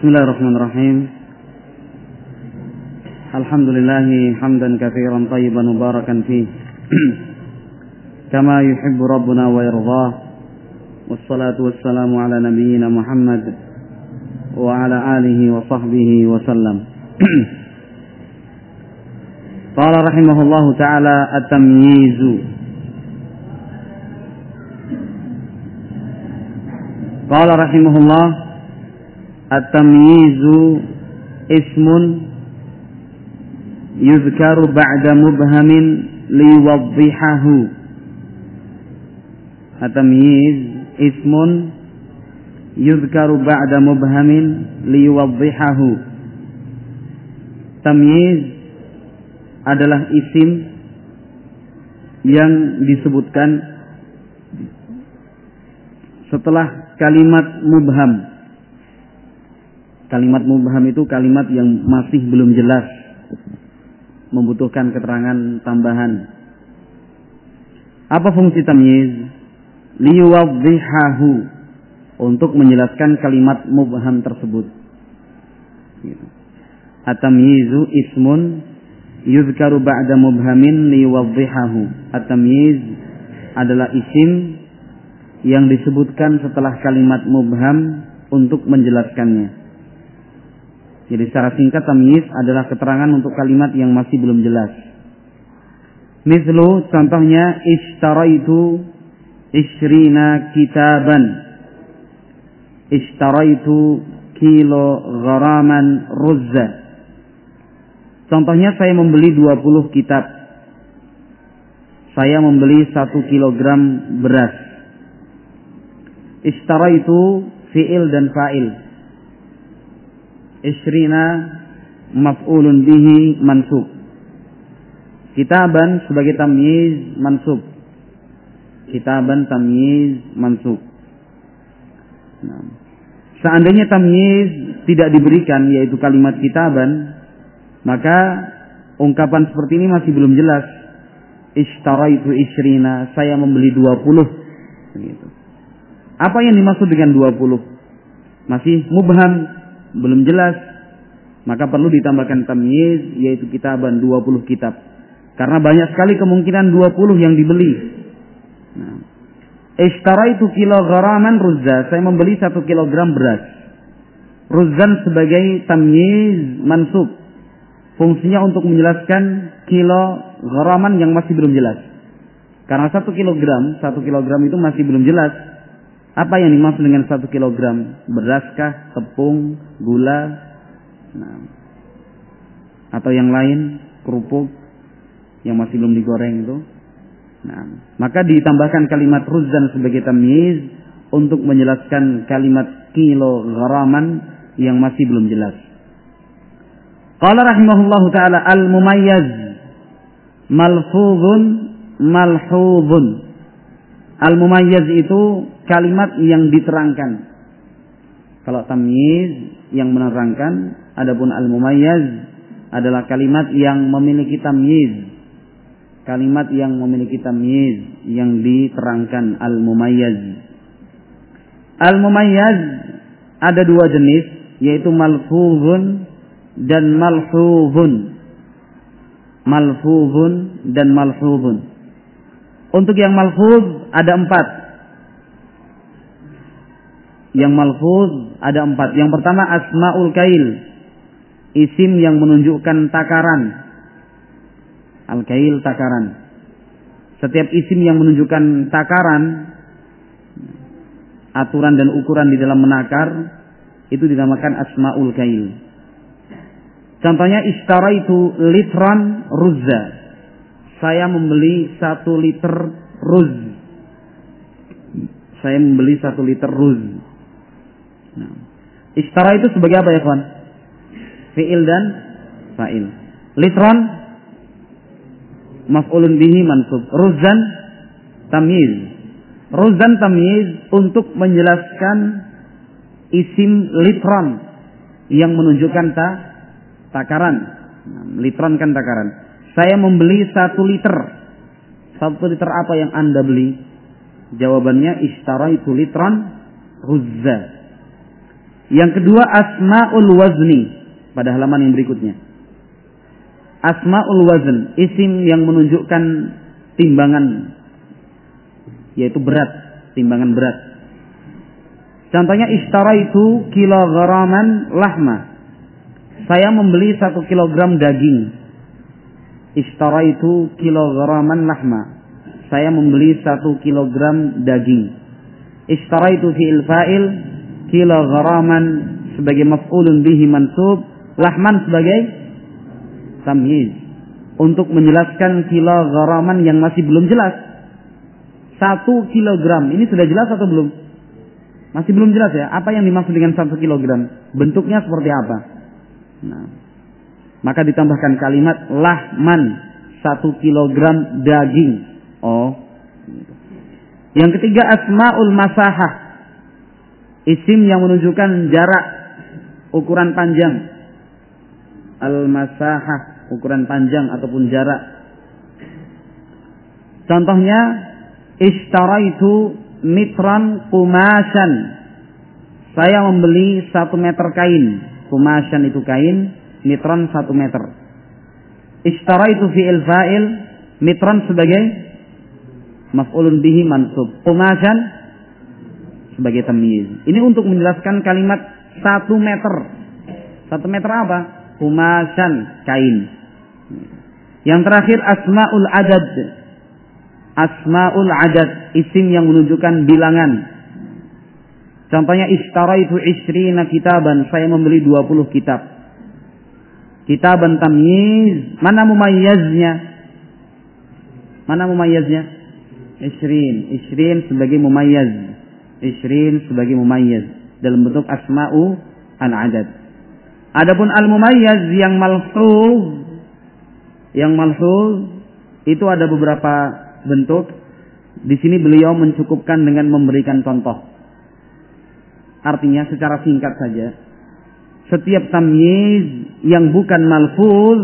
بسم الله الرحمن الرحيم. الحمد لله حمدا كثيرا طيبا مباركا فيه. كما يحب ربنا ويرضاه. والصلاة والسلام على نبينا محمد وعلى آله وصحبه وسلم. قال رحمه الله تعالى التمييز. قال رحمه الله At-tamyizu ismun yuzkaru ba'da mubhamin liwadhihahu. At-tamyiz ismun yuzkaru ba'da mubhamin liwadhihahu. Tamyiz adalah isim yang disebutkan setelah kalimat mubham Kalimat mubham itu kalimat yang masih belum jelas, membutuhkan keterangan tambahan. Apa fungsi tamyiz? Liyuwadhihahu untuk menjelaskan kalimat mubham tersebut. Gitu. At-tamyizu ismun yuzkaru ba'da mubhamin liyuwadhihahu. At-tamyiz adalah isim yang disebutkan setelah kalimat mubham untuk menjelaskannya. Jadi secara singkat tamyiz adalah keterangan untuk kalimat yang masih belum jelas. Mislu contohnya ishtaraitu ishrina kitaban. Ishtaraitu kilo gharaman ruzza. Contohnya saya membeli 20 kitab. Saya membeli 1 kilogram beras. Ishtara itu fi'il dan fa'il. Ishrina maf'ulun bihi mansub. Kitaban sebagai tamyiz mansub. Kitaban tamyiz mansub. Nah. Seandainya tamyiz tidak diberikan yaitu kalimat kitaban, maka ungkapan seperti ini masih belum jelas. Ishtaraitu ishrina, saya membeli 20. Begitu. Apa yang dimaksud dengan 20? Masih mubham, belum jelas. Maka perlu ditambahkan tamyiz yaitu kitaban 20 kitab. Karena banyak sekali kemungkinan 20 yang dibeli. Nah. Ishtaraitu kilo gharaman ruzza. Saya membeli satu kilogram beras. Ruzzan sebagai tamyiz mansub. Fungsinya untuk menjelaskan kilo gharaman yang masih belum jelas. Karena satu kilogram, satu kilogram itu masih belum jelas. Apa yang dimaksud dengan satu kilogram? Beraskah, tepung, gula, nah, atau yang lain, kerupuk yang masih belum digoreng itu. Nah, maka ditambahkan kalimat ruzan sebagai tamyiz untuk menjelaskan kalimat kilo gharaman yang masih belum jelas. Qala rahimahullahu taala al-mumayyaz malfuzun malhuzun. Al-mumayyaz itu kalimat yang diterangkan. Kalau tamyiz yang menerangkan, adapun al-mumayyaz adalah kalimat yang memiliki tamyiz. Kalimat yang memiliki tamyiz yang diterangkan al-mumayyaz. Al-mumayyaz ada dua jenis yaitu malfuzun dan malhuzun. Malfuzun dan malhuzun. Untuk yang malfuz ada empat. Yang malfuz ada empat. Yang pertama asmaul kail. Isim yang menunjukkan takaran. Al-kail takaran. Setiap isim yang menunjukkan takaran, aturan dan ukuran di dalam menakar, itu dinamakan asmaul kail. Contohnya istara itu litran ruzza. Saya membeli satu liter ruz. Saya membeli satu liter ruz. Nah. Istara itu sebagai apa ya kawan? Fi'il dan fa'il. Litron maf'ulun bihi mansub. Ruzan tamyiz. Ruzan tamyiz untuk menjelaskan isim litron yang menunjukkan ta takaran. Nah, litron kan takaran. Saya membeli satu liter. Satu liter apa yang anda beli? Jawabannya ishtara itu litron ruzza. Yang kedua asmaul wazni pada halaman yang berikutnya. Asmaul wazn, isim yang menunjukkan timbangan yaitu berat, timbangan berat. Contohnya istara itu kilograman lahma. Saya membeli satu kilogram daging. Istara itu kilograman lahma. Saya membeli satu kilogram daging. Istara itu fi'il fa'il kilograman sebagai maf'ulun bihi mansub, lahman sebagai tamyiz. Untuk menjelaskan kilograman yang masih belum jelas. Satu kilogram, ini sudah jelas atau belum? Masih belum jelas ya, apa yang dimaksud dengan satu kilogram? Bentuknya seperti apa? Nah, maka ditambahkan kalimat lahman satu kilogram daging. Oh. Yang ketiga asmaul masahah Isim yang menunjukkan jarak ukuran panjang. Al-masahah, ukuran panjang ataupun jarak. Contohnya, itu mitran kumasan. Saya membeli satu meter kain. Kumasan itu kain, mitran satu meter. itu fi'il fa'il, mitran sebagai maf'ulun bihi mansub. Kumasan sebagai tamyiz. Ini untuk menjelaskan kalimat satu meter. Satu meter apa? Kumasan kain. Yang terakhir asmaul adad. Asmaul adad isim yang menunjukkan bilangan. Contohnya istara itu isrina kitaban. Saya membeli 20 kitab. Kitaban tamyiz. Mana mumayyaznya? Mana mumayyaznya? Isrin. Isrin sebagai mumayyaz isrin sebagai mumayyaz dalam bentuk asma'u al-adad. Adapun al-mumayyaz yang malhuz yang malhuz itu ada beberapa bentuk. Di sini beliau mencukupkan dengan memberikan contoh. Artinya secara singkat saja, setiap tamyiz yang bukan malfuz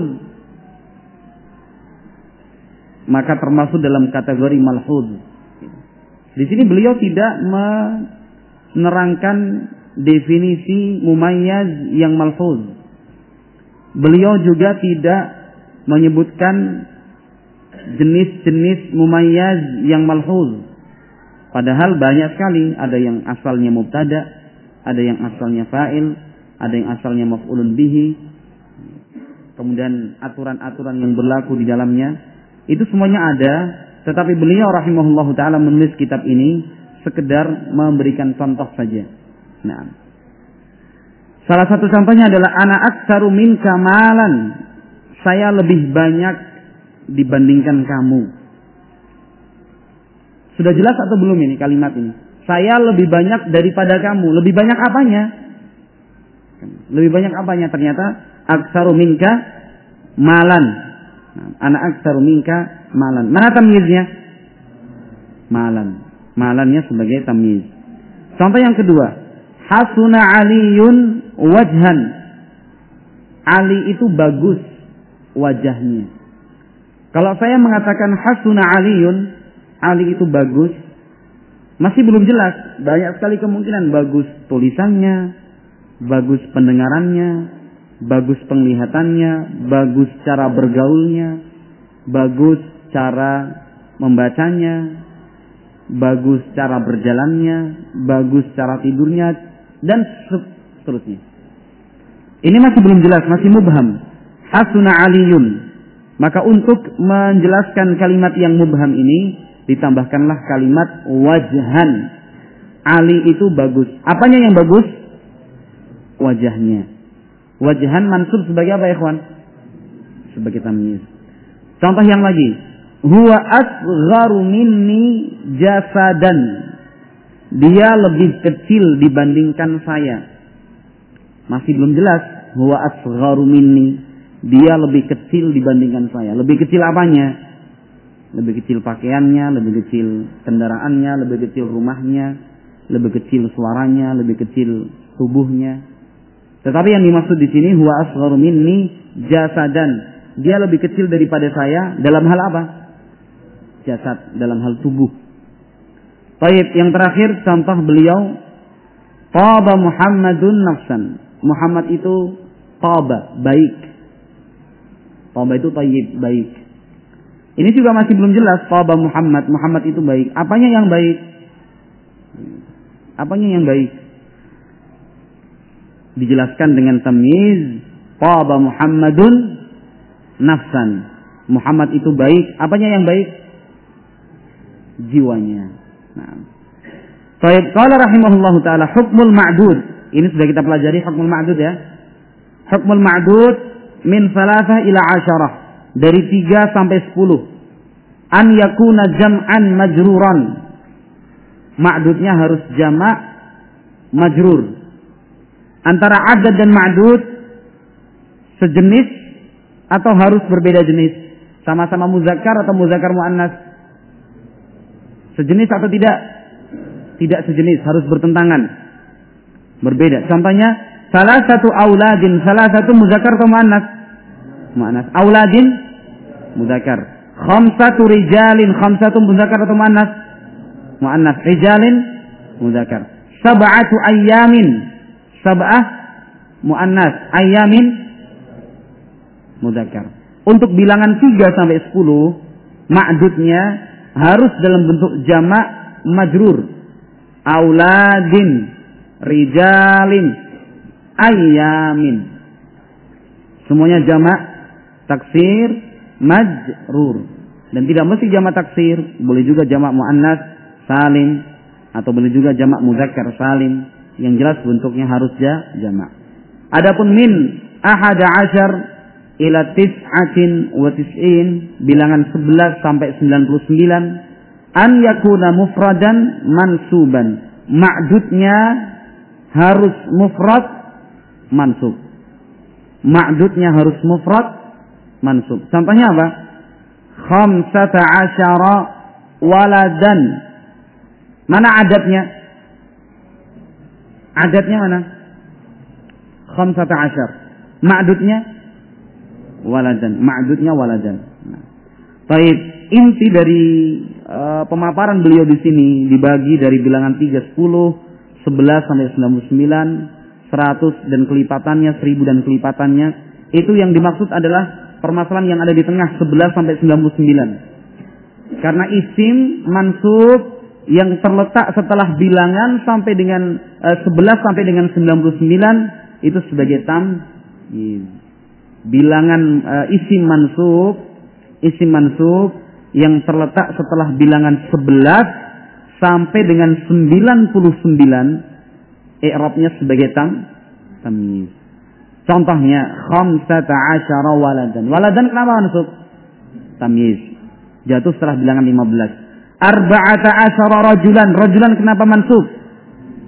maka termasuk dalam kategori malfuz. Di sini beliau tidak menerangkan definisi mumayyaz yang malfuz. Beliau juga tidak menyebutkan jenis-jenis mumayyaz yang malfuz. Padahal banyak sekali, ada yang asalnya mubtada, ada yang asalnya fa'il, ada yang asalnya maf'ulun bihi. Kemudian aturan-aturan yang berlaku di dalamnya, itu semuanya ada tetapi beliau rahimahullah taala menulis kitab ini sekedar memberikan contoh saja. Nah. Salah satu contohnya adalah anak aksaru min kamalan. Saya lebih banyak dibandingkan kamu. Sudah jelas atau belum ini kalimat ini? Saya lebih banyak daripada kamu. Lebih banyak apanya? Lebih banyak apanya? Ternyata aksaru minka malan. Anak aksaru minka malan. Mana tamyiznya? Malan. Malannya sebagai tamyiz. Contoh yang kedua, hasuna aliyun wajhan. Ali itu bagus wajahnya. Kalau saya mengatakan hasuna aliyun, Ali itu bagus, masih belum jelas. Banyak sekali kemungkinan bagus tulisannya, bagus pendengarannya, bagus penglihatannya, bagus cara bergaulnya, bagus cara membacanya, bagus cara berjalannya, bagus cara tidurnya, dan seterusnya. Ini masih belum jelas, masih mubham. Hasuna aliyun. Maka untuk menjelaskan kalimat yang mubham ini, ditambahkanlah kalimat wajhan. Ali itu bagus. Apanya yang bagus? Wajahnya. Wajhan mansub sebagai apa ya kawan? Sebagai tamyiz. Contoh yang lagi huwa asgharu minni jasadan. Dia lebih kecil dibandingkan saya. Masih belum jelas. Huwa asgharu minni. Dia lebih kecil dibandingkan saya. Lebih kecil apanya? Lebih kecil pakaiannya, lebih kecil kendaraannya, lebih kecil rumahnya, lebih kecil suaranya, lebih kecil tubuhnya. Tetapi yang dimaksud di sini huwa asgharu minni jasadan. Dia lebih kecil daripada saya dalam hal apa? Jasad dalam hal tubuh. Baik, yang terakhir contoh beliau Taba Muhammadun nafsan. Muhammad itu taba, baik. Taba itu tayyib, baik. Ini juga masih belum jelas taba Muhammad. Muhammad itu baik. Apanya yang baik? Apanya yang baik? Dijelaskan dengan tamyiz taba Muhammadun nafsan. Muhammad itu baik. Apanya yang baik? Jiwanya. Nah. Baik, qala rahimahullahu taala hukmul ma'dud. Ini sudah kita pelajari hukmul ma'dud ya. Hukmul ma'dud min salasah ila asyarah. Dari 3 sampai 10. An yakuna jam'an majruran. Ma'dudnya harus jamak majrur. Antara adad dan ma'dud sejenis atau harus berbeda jenis? Sama-sama muzakkar atau muzakkar muannas? Sejenis atau tidak? tidak sejenis, harus bertentangan. Berbeda. Contohnya, salah satu auladin, salah satu muzakkar atau muannas? Muannas. Auladin muzakkar. Khamsatu rijalin, khamsatu muzakkar atau muannas? Muannas. Rijalin muzakkar. Sab'atu ayyamin. Sab'ah muannas. Ayyamin muzakkar. Untuk bilangan 3 sampai 10, ma'dudnya harus dalam bentuk jamak majrur. Auladin rijalin ayamin semuanya jamak taksir majrur. Dan tidak mesti jamak taksir boleh juga jamak muannas salim atau boleh juga jamak muzakkar salim. Yang jelas bentuknya harus jamak. Adapun min ahada asyar ila tis'atin wa tis'in bilangan 11 sampai 99 an yakuna mufradan mansuban. Ma'dudnya harus mufrad mansub. Ma'dudnya harus mufrad mansub. Contohnya apa? Khamsata asyara waladan. Mana adatnya? Adatnya mana? Khamsata asyar. Ma'dudnya waladan. Ma'dudnya waladan. Nah. Inti dari uh, pemaparan beliau di sini dibagi dari bilangan 3, 10, 11 sampai 99, 100 dan kelipatannya, 1000 dan kelipatannya. Itu yang dimaksud adalah permasalahan yang ada di tengah 11 sampai 99. Karena isim mansub yang terletak setelah bilangan sampai dengan uh, eh, 11 sampai dengan 99 itu sebagai tam bilangan uh, isim mansub isim mansub yang terletak setelah bilangan 11 sampai dengan 99 i'rabnya sebagai tam tamyiz. Contohnya khamsata asyara waladan. Waladan kenapa mansub? Tamyiz. Jatuh setelah bilangan 15. Arba'ata asyara rajulan. Rajulan kenapa mansub?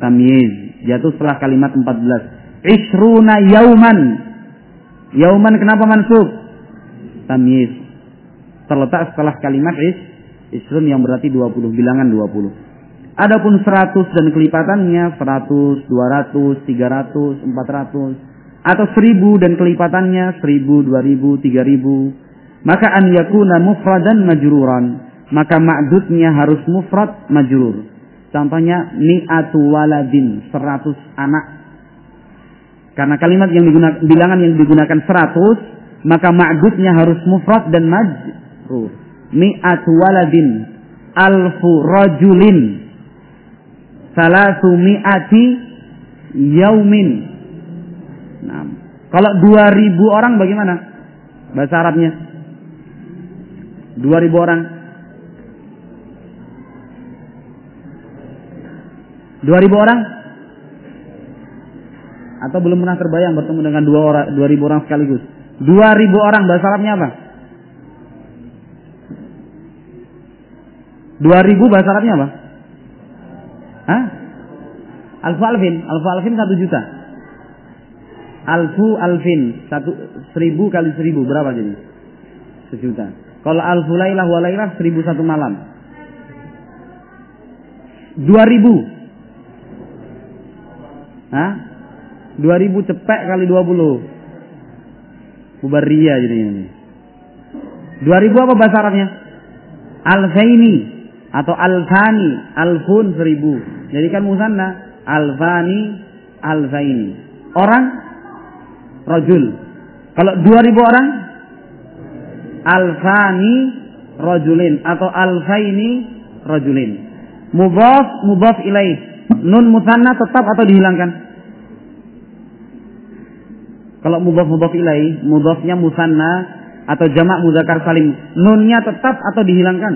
Tamyiz. Jatuh setelah kalimat 14. Isruna yauman. Yauman kenapa mansub? Tamyiz terletak setelah kalimat is isrun yang berarti 20 bilangan 20. Adapun 100 dan kelipatannya 100, 200, 300, 400 atau 1000 dan kelipatannya 1000, 2000, 3000 maka an yakuna mufradan majruran maka ma'dudnya harus mufrad majrur contohnya mi'atu waladin 100 anak karena kalimat yang digunakan bilangan yang digunakan 100 maka ma'dudnya harus mufrad dan maj makruh. Mi'at waladin alfu rajulin salasu mi'ati yaumin. Nah, kalau dua ribu orang bagaimana? Bahasa Arabnya. Dua ribu orang. Dua ribu orang? Atau belum pernah terbayang bertemu dengan dua orang, dua ribu orang sekaligus? Dua ribu orang bahasa Arabnya apa? 2000 bahasa Arabnya apa? Hah? Alfu alfin, alfu alfin satu juta. Alfu alfin, satu, seribu kali seribu, berapa jadi? Sejuta. Kalau alfu lailah wa lailah, seribu satu malam. Dua ribu. Hah? Dua ribu cepek kali dua puluh. Bubaria jadinya. Dua ribu apa bahasa Arabnya? Alfaini atau alfani, alfun seribu. Jadi kan musanna, Alfani, alfaini. Orang rajul. Kalau 2000 orang alfani rajulin atau alfaini rajulin. Mudhaf mudhaf ilaih. Nun musanna tetap atau dihilangkan? Kalau mudhaf mudhaf ilaih, mudhafnya musanna atau jamak muzakkar salim, nunnya tetap atau dihilangkan?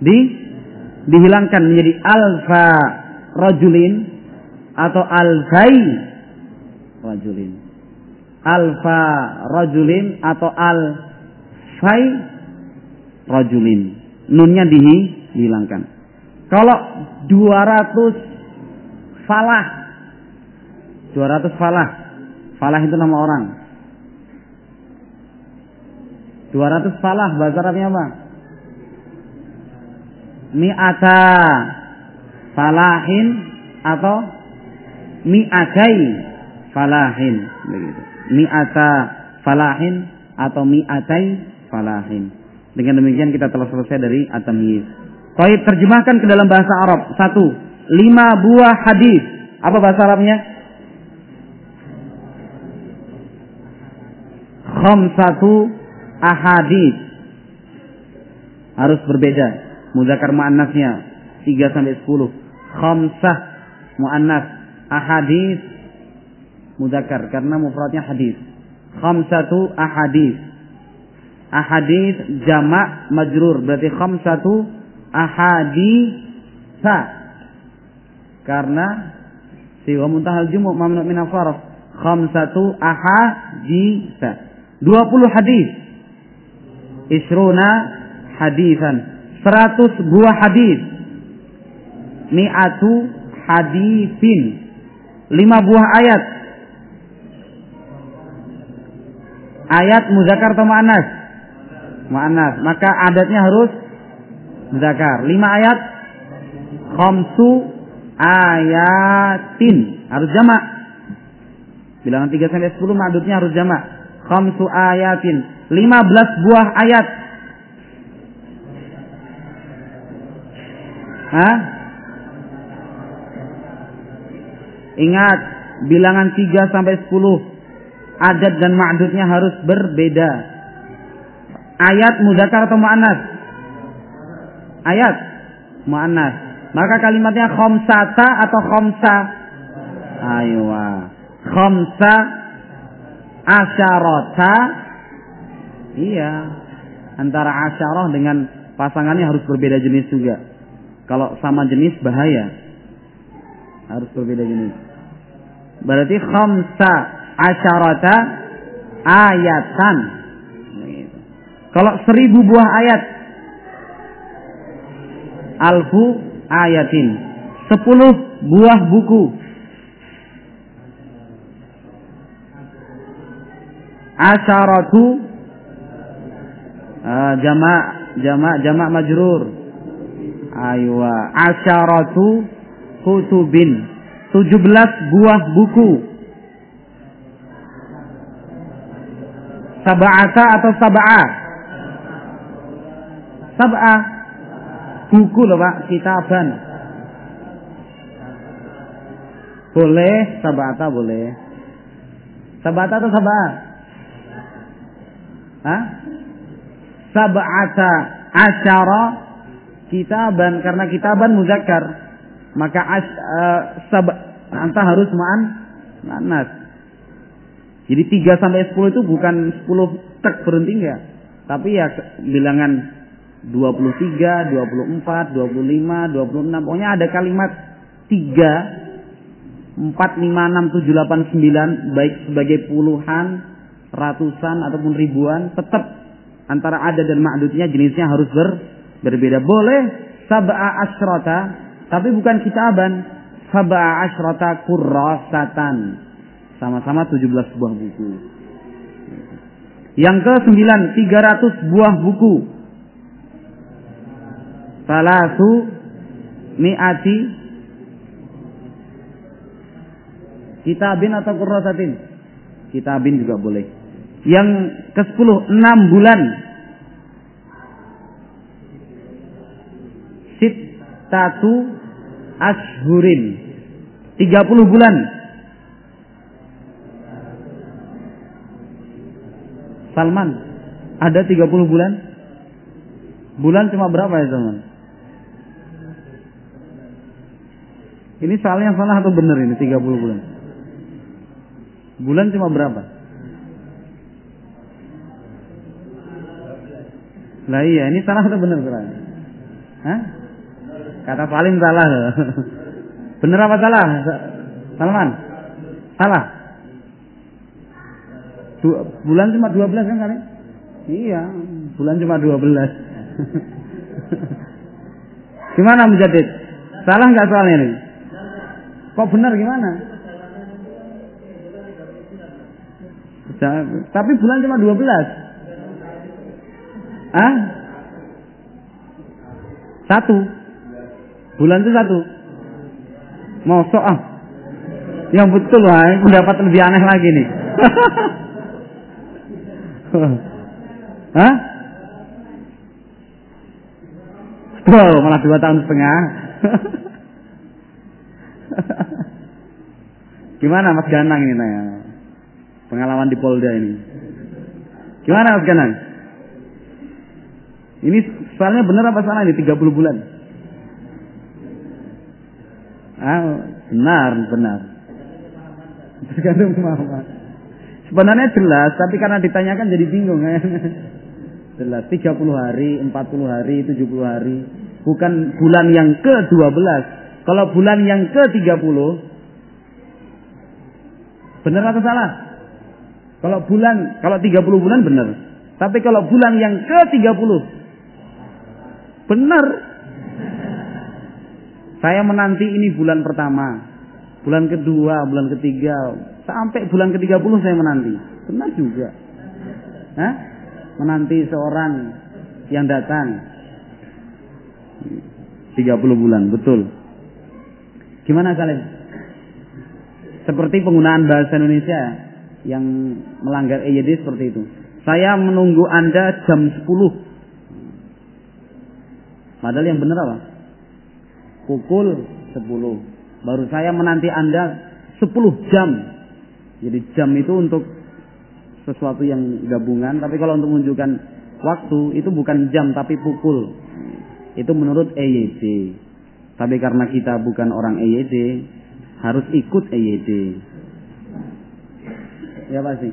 Di dihilangkan menjadi alfa rajulin atau alfai rajulin. Alfa rajulin atau alfai rajulin. Nunnya dihilangkan. Kalau 200 falah 200 falah falah itu nama orang 200 falah bahasa Arabnya apa? Mi'ata falahin atau mi'atai falahin begitu. Mi'ata falahin atau mi'atai falahin. Dengan demikian kita telah selesai dari at-tamyiz. Terjemahkan ke dalam bahasa Arab. Satu, lima buah hadis. Apa bahasa Arabnya? Khamsatu ahadis. Harus berbeda. Mudakar mu'annasnya 3 sampai 10. Khamsah mu'annas. Ahadis mudakar karena mufradnya hadis. Khamsatu ahadis. Ahadis jamak majrur berarti khamsatu ahadisa karena siwa muntahal jumu mamnu min al-farq khamsatu ahadisa 20 hadis isruna hadisan 100 buah hadis mi'atu hadisin 5 buah ayat ayat muzakkar atau mu'annas mu'annas maka adatnya harus Zakar. Lima ayat. Khamsu ayatin. Harus jamak. Bilangan 3 sampai 10 madudnya harus jamak. Khamsu ayatin. 15 buah ayat. Hah? Ingat, bilangan 3 sampai 10 adat dan ma'dudnya harus berbeda. Ayat mudakar atau mu'annas? ayat muannas. Maka kalimatnya khamsata atau khamsa? Aywa. Khamsa asyarata. Iya. Antara asyarah dengan pasangannya harus berbeda jenis juga. Kalau sama jenis bahaya. Harus berbeda jenis. Berarti khamsa asyarata ayatan. Kalau seribu buah ayat alfu ayatin. Sepuluh buah buku. Asyaratu uh, jamak jamak jamak majrur. Aywa asyaratu kutubin. Tujuh belas buah buku. Sab'ata atau sab'ah? Sab'ah buku loh Pak, kitaban. Boleh, sabata boleh. Sabata atau sabah? Sab'ata asyara kitaban karena kitaban muzakkar maka as, uh, sab anta harus ma'an manas. Jadi 3 sampai 10 itu bukan 10 tek berhenti enggak. Tapi ya bilangan 23, 24, 25, 26. Pokoknya ada kalimat 3, 4, 5, 6, 7, 8, 9 baik sebagai puluhan, ratusan ataupun ribuan tetap antara ada dan ma'dudnya jenisnya harus ber, berbeda. Boleh sab'a asrota tapi bukan kitaban. Sab'a asrota kurrasatan. Sama-sama 17 buah buku. Yang ke 9, 300 buah buku salasu mi'ati kitabin atau kurrasatin kitabin juga boleh yang ke sepuluh enam bulan sit tatu ashhurin. 30 bulan. Salman, ada 30 bulan? Bulan cuma berapa ya teman? Ini soalnya salah atau benar ini 30 bulan? Bulan cuma berapa? Lah iya, ini salah atau benar Quran? Hah? Kata paling salah. benar apa salah? Salman? Salah. Dua, bulan cuma 12 kan kali? Iya, bulan cuma 12. gimana Mujadid? Salah nggak soalnya ini? Kok benar gimana? Tapi bulan cuma 12. Ah? Satu. Bulan itu satu. Mosok ah. Yang betul lah, pendapat lebih aneh lagi nih. Hah? Oh, malah dua tahun setengah. Gimana Mas Ganang ini nanya? Pengalaman di Polda ini. Gimana Mas Ganang? Ini soalnya benar apa salah ini 30 bulan? Ah, benar, benar. Tergantung mama. Sebenarnya jelas, tapi karena ditanyakan jadi bingung ya. Jelas 30 hari, 40 hari, 70 hari. Bukan bulan yang ke-12. Kalau bulan yang ke-30 benar atau salah? Kalau bulan, kalau 30 bulan benar. Tapi kalau bulan yang ke-30 Benar. Saya menanti ini bulan pertama, bulan kedua, bulan ketiga, sampai bulan ketiga puluh saya menanti. Benar juga. Hah? Menanti seorang yang datang. 30 bulan, betul. Gimana kalian? Seperti penggunaan bahasa Indonesia yang melanggar EYD seperti itu. Saya menunggu Anda jam 10 Padahal yang benar apa? Pukul 10. Baru saya menanti Anda 10 jam. Jadi jam itu untuk sesuatu yang gabungan, tapi kalau untuk menunjukkan waktu itu bukan jam tapi pukul. Itu menurut EYD. Tapi karena kita bukan orang EYD, harus ikut EYD. Ya pasti.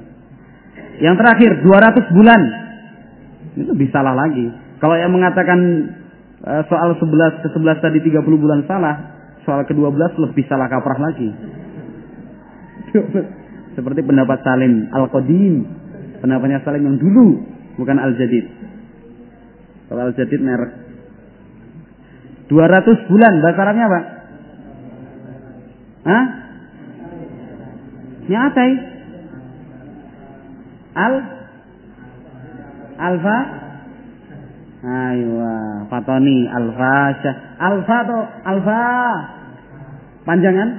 Yang terakhir 200 bulan. Itu bisa salah lagi. Kalau yang mengatakan soal 11 ke 11 tadi 30 bulan salah, soal ke-12 lebih salah kaprah lagi. Seperti pendapat Salim Al-Qadim, pendapatnya Salim yang dulu, bukan Al-Jadid. Kalau Al-Jadid merek. 200 bulan, bahasa Arabnya apa? Hah? Nyatai. Al Alfa Aywa, Fatoni, Alfa, Alfa atau Alfa. Panjangan,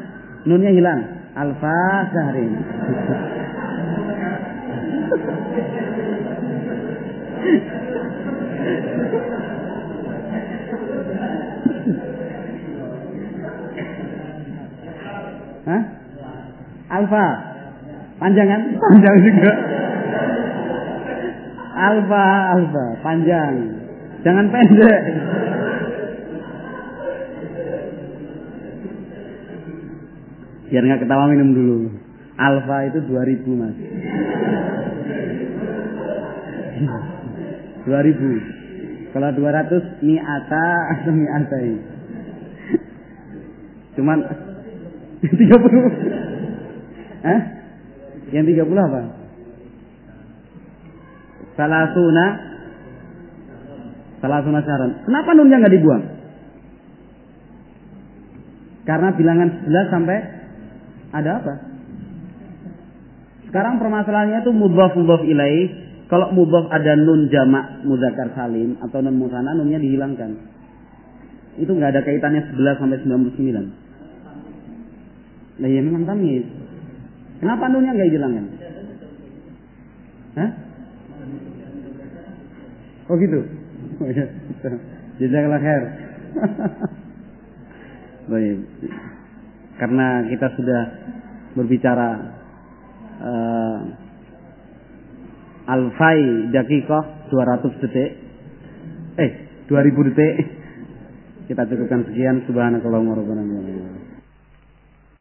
nunnya hilang. Alfa Syahrin. Hah? Alfa. Panjangan? Panjang juga. Alfa, alfa, panjang. Jangan pendek. Biar nggak ketawa minum dulu. Alfa itu 2000 mas. 2000. Kalau 200 mi'ata atau mi'ata ini. Cuman 30. Eh? Yang 30 apa? Salasuna Salah satu syarat. Kenapa nunnya nggak dibuang? Karena bilangan 11 sampai ada apa? Sekarang permasalahannya itu mudhaf mudhaf ilaih. Kalau mudhaf ada nun jamak mudzakkar salim atau nun musanna nunnya dihilangkan. Itu nggak ada kaitannya 11 sampai 99. Nah ya memang tamyiz. Kenapa nunnya nggak dihilangkan? Hah? Oh gitu. Jazakallah khair. Baik. Karena kita sudah berbicara uh, alfai dakikoh 200 detik. Eh, 2000 detik. Kita cukupkan sekian. Subhanakallahumma rabbana